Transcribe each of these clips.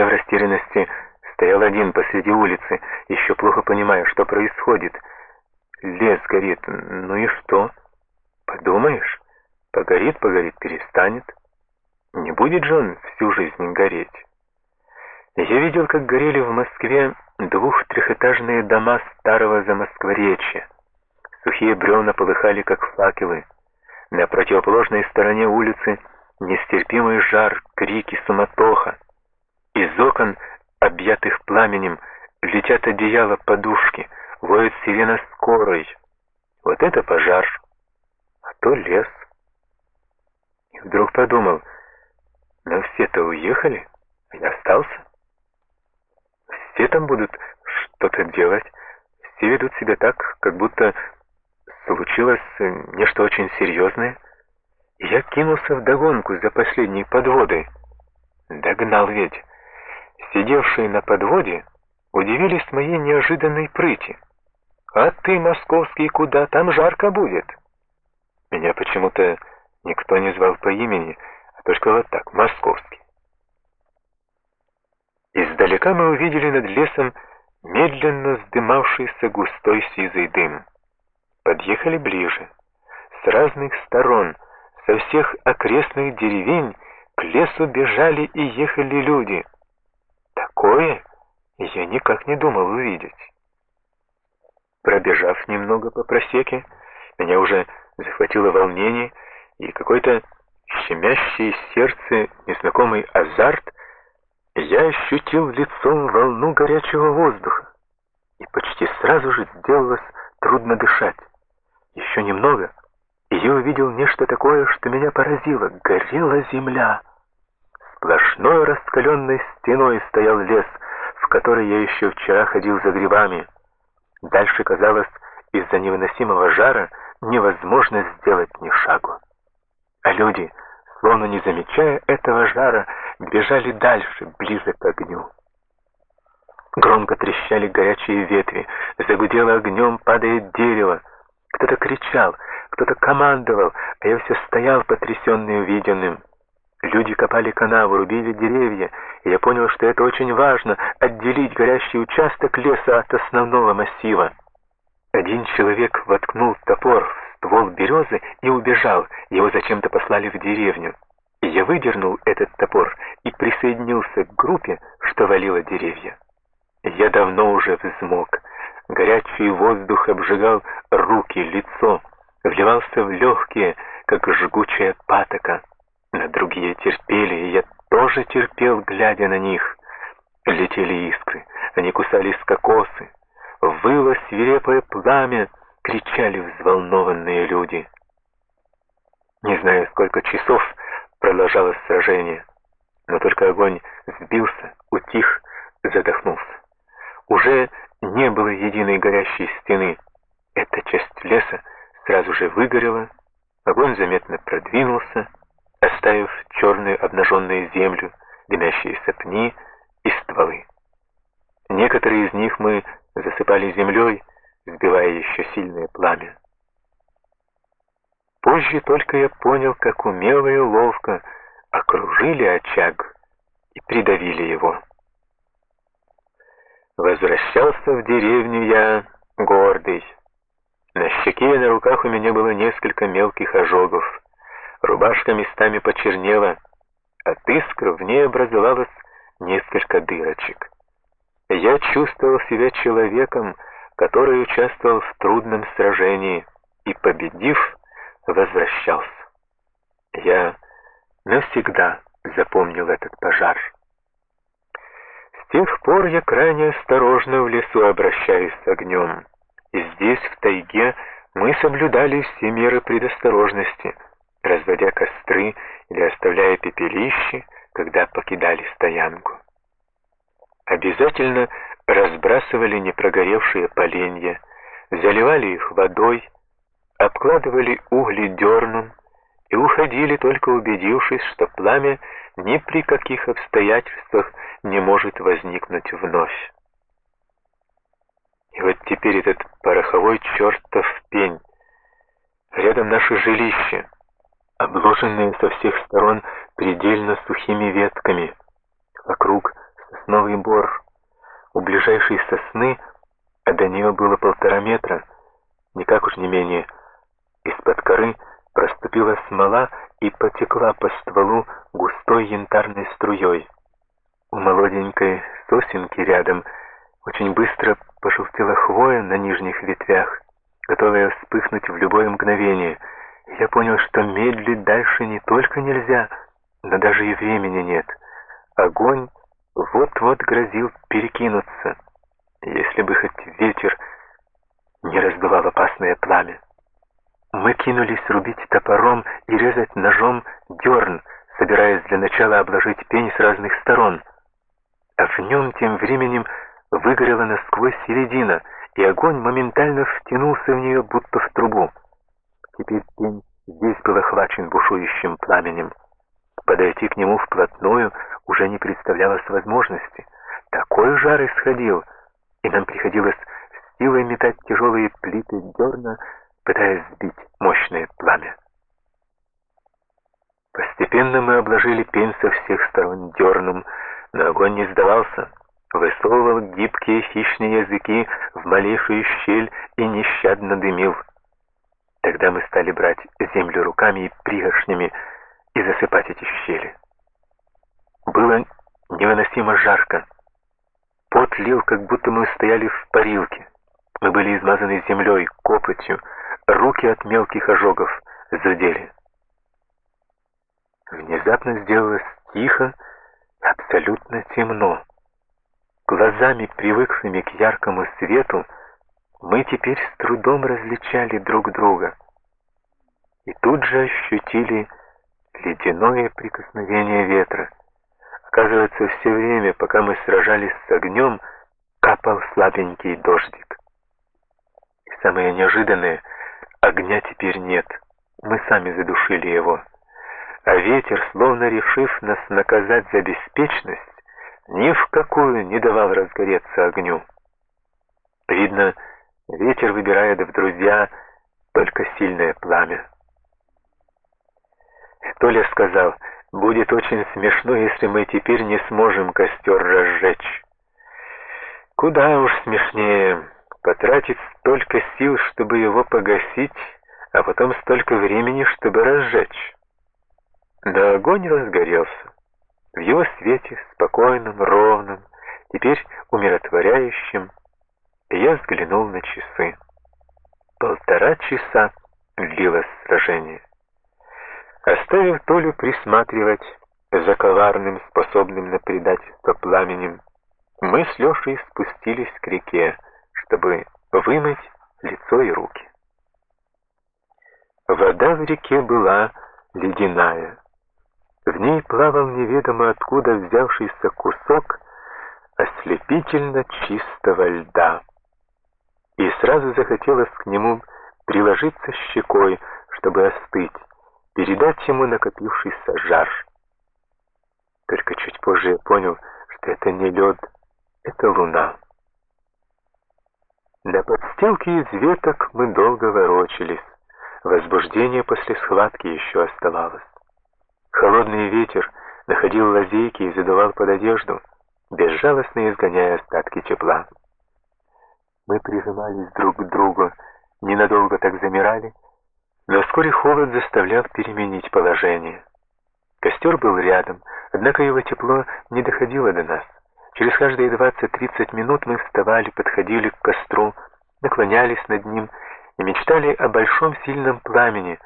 Я в растерянности стоял один посреди улицы, еще плохо понимая, что происходит. Лес горит, ну и что? Подумаешь, погорит, погорит, перестанет. Не будет же он всю жизнь гореть. Я видел, как горели в Москве двух-трехэтажные дома старого Замоскворечья. Сухие бревна полыхали, как факелы. На противоположной стороне улицы нестерпимый жар, крики, суматоха. Из окон, объятых пламенем, летят одеяла, подушки, воет сирена скорой. Вот это пожар, а то лес. И вдруг подумал, но все-то уехали, а я остался. Все там будут что-то делать, все ведут себя так, как будто случилось нечто очень серьезное. Я кинулся в догонку за последней подводой. Догнал ведь. Сидевшие на подводе удивились моей неожиданной прыти. «А ты, московский, куда? Там жарко будет!» Меня почему-то никто не звал по имени, а только вот так, московский. Издалека мы увидели над лесом медленно вздымавшийся густой сизый дым. Подъехали ближе. С разных сторон, со всех окрестных деревень к лесу бежали и ехали люди. Такое я никак не думал увидеть. Пробежав немного по просеке, меня уже захватило волнение и какой-то щемящий сердце незнакомый азарт — я ощутил лицом волну горячего воздуха, и почти сразу же сделалось трудно дышать. Еще немного, и я увидел нечто такое, что меня поразило. Горела земля. Сплошной раскаленной стеной стоял лес, в который я еще вчера ходил за грибами. Дальше, казалось, из-за невыносимого жара невозможно сделать ни шагу. А люди словно не замечая этого жара, бежали дальше, ближе к огню. Громко трещали горячие ветви, загудело огнем, падает дерево. Кто-то кричал, кто-то командовал, а я все стоял, потрясенный увиденным. Люди копали канаву, рубили деревья, и я понял, что это очень важно — отделить горящий участок леса от основного массива. Один человек воткнул топор в ствол березы и убежал. Его зачем-то послали в деревню. Я выдернул этот топор и присоединился к группе, что валила деревья. Я давно уже взмок. Горячий воздух обжигал руки, лицо, вливался в легкие, как жгучая патока. На другие терпели, и я тоже терпел, глядя на них. Летели искры, они кусались кокосы. Выло свирепое пламя, кричали взволнованные люди. Не знаю, сколько часов продолжалось сражение, но только огонь сбился, утих, задохнулся. Уже не было единой горящей стены. Эта часть леса сразу же выгорела, огонь заметно продвинулся, оставив черную обнаженную землю, дымящиеся пни и стволы. Некоторые из них мы засыпали землей, сбивая еще сильное пламя. Позже только я понял, как умело и ловко окружили очаг и придавили его. Возвращался в деревню я гордый. На щеке и на руках у меня было несколько мелких ожогов. Рубашка местами почернела, от искр в ней образовалось несколько дырочек. Я чувствовал себя человеком, который участвовал в трудном сражении и, победив, возвращался. Я навсегда запомнил этот пожар. С тех пор я крайне осторожно в лесу обращаюсь с огнем. И здесь, в тайге, мы соблюдали все меры предосторожности, разводя костры или оставляя пепелище, когда покидали стоянку. Обязательно разбрасывали непрогоревшие поленья, заливали их водой, обкладывали угли дерном и уходили, только убедившись, что пламя ни при каких обстоятельствах не может возникнуть вновь. И вот теперь этот пороховой чертов пень, рядом наше жилище, обложенные со всех сторон предельно сухими ветками, вокруг со сосновый бор у ближайшей сосны, а до нее было полтора метра, никак уж не менее. Из-под коры проступила смола и потекла по стволу густой янтарной струей. У молоденькой сосенки рядом очень быстро пожелтела хвоя на нижних ветвях, готовая вспыхнуть в любое мгновение. Я понял, что медлить дальше не только нельзя, но даже и времени нет. Огонь вот-вот грозил перекинуться, если бы хоть ветер не раздувал опасное пламя. Мы кинулись рубить топором и резать ножом дерн, собираясь для начала обложить пень с разных сторон. А в нем тем временем выгорела насквозь середина, и огонь моментально втянулся в нее, будто в трубу. Теперь пень здесь был охвачен бушующим пламенем. Подойти к нему вплотную уже не представлялось возможности. Такой жар исходил, и нам приходилось с силой метать тяжелые плиты дерна, пытаясь сбить мощное пламя. Постепенно мы обложили пень со всех сторон дерном, но огонь не сдавался, высовывал гибкие хищные языки в малейшую щель и нещадно дымил. Тогда мы стали брать землю руками и пригоршнями и засыпать эти щели. Было невыносимо жарко. Пот лил, как будто мы стояли в парилке. Мы были измазаны землей, копотью, руки от мелких ожогов зудели. Внезапно сделалось тихо, абсолютно темно. Глазами, привыкшими к яркому свету, мы теперь с трудом различали друг друга. И тут же ощутили ледяное прикосновение ветра. Оказывается, все время, пока мы сражались с огнем, капал слабенький дождик. И самое неожиданное, огня теперь нет. Мы сами задушили его. А ветер, словно решив нас наказать за беспечность, ни в какую не давал разгореться огню. Видно, ветер выбирает в друзья только сильное пламя. Толя сказал, будет очень смешно, если мы теперь не сможем костер разжечь. Куда уж смешнее потратить столько сил, чтобы его погасить, а потом столько времени, чтобы разжечь. Да огонь разгорелся. В его свете, спокойном, ровном, теперь умиротворяющем, я взглянул на часы. Полтора часа длилось сражение. Оставив Толю присматривать за коварным, способным на предательство пламенем, мы с Лешей спустились к реке, чтобы вымыть лицо и руки. Вода в реке была ледяная. В ней плавал неведомо откуда взявшийся кусок ослепительно чистого льда. Сразу захотелось к нему приложиться щекой, чтобы остыть, передать ему накопившийся жар. Только чуть позже я понял, что это не лед, это луна. До подстилки из веток мы долго ворочались. Возбуждение после схватки еще оставалось. Холодный ветер находил лазейки и задувал под одежду, безжалостно изгоняя остатки тепла. Мы прижимались друг к другу, ненадолго так замирали, но вскоре холод заставлял переменить положение. Костер был рядом, однако его тепло не доходило до нас. Через каждые 20-30 минут мы вставали, подходили к костру, наклонялись над ним и мечтали о большом сильном пламени,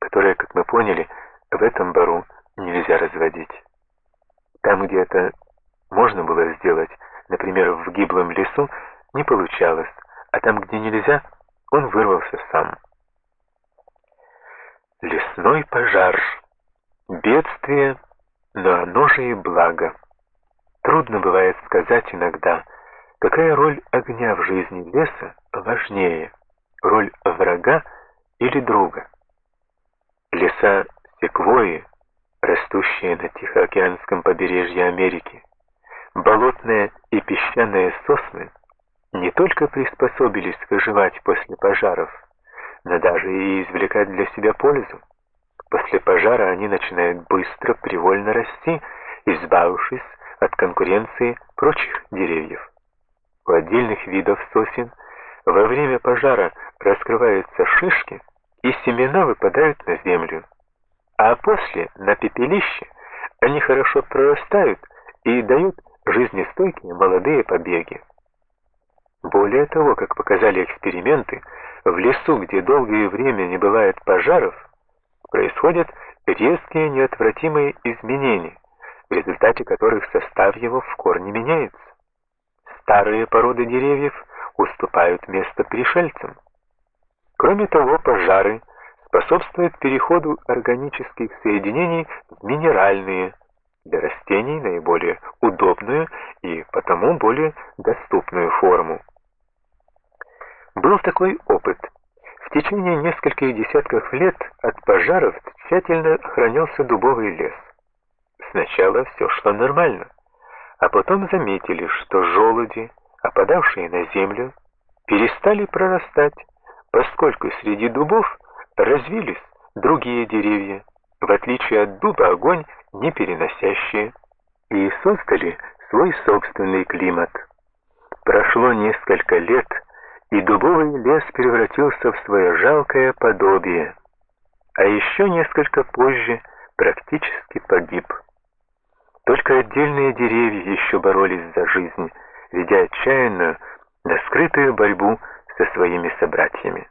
которое, как мы поняли, в этом бару нельзя разводить. Там, где это можно было сделать, например, в гиблом лесу, не получалось, а там, где нельзя, он вырвался сам. Лесной пожар. Бедствие, но оно же и благо. Трудно бывает сказать иногда, какая роль огня в жизни леса важнее, роль врага или друга. Леса секвои, растущие на Тихоокеанском побережье Америки, болотные и песчаные сосны не только приспособились выживать после пожаров, но даже и извлекать для себя пользу. После пожара они начинают быстро, привольно расти, избавившись от конкуренции прочих деревьев. У отдельных видов сосен во время пожара раскрываются шишки, и семена выпадают на землю. А после, на пепелище, они хорошо прорастают и дают жизнестойкие молодые побеги. Более того, как показали эксперименты, в лесу, где долгое время не бывает пожаров, происходят резкие неотвратимые изменения, в результате которых состав его в корне меняется. Старые породы деревьев уступают место пришельцам. Кроме того, пожары способствуют переходу органических соединений в минеральные, для растений наиболее удобную и потому более доступную форму. Был такой опыт. В течение нескольких десятков лет от пожаров тщательно охранялся дубовый лес. Сначала все шло нормально, а потом заметили, что желуди, опадавшие на землю, перестали прорастать, поскольку среди дубов развились другие деревья, в отличие от дуба огонь не переносящие, и создали свой собственный климат. Прошло несколько лет, и дубовый лес превратился в свое жалкое подобие, а еще несколько позже практически погиб. Только отдельные деревья еще боролись за жизнь, ведя отчаянную, на скрытую борьбу со своими собратьями.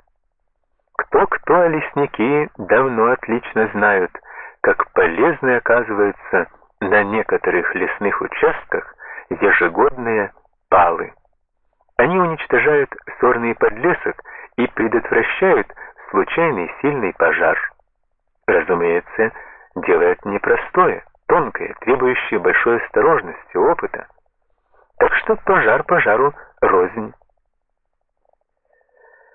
Кто-кто, а лесники давно отлично знают, как полезны оказываются на некоторых лесных участках ежегодные палы. Они уничтожают сорный подлесок и предотвращают случайный сильный пожар. Разумеется, делают непростое, тонкое, требующее большой осторожности, опыта. Так что пожар пожару рознь.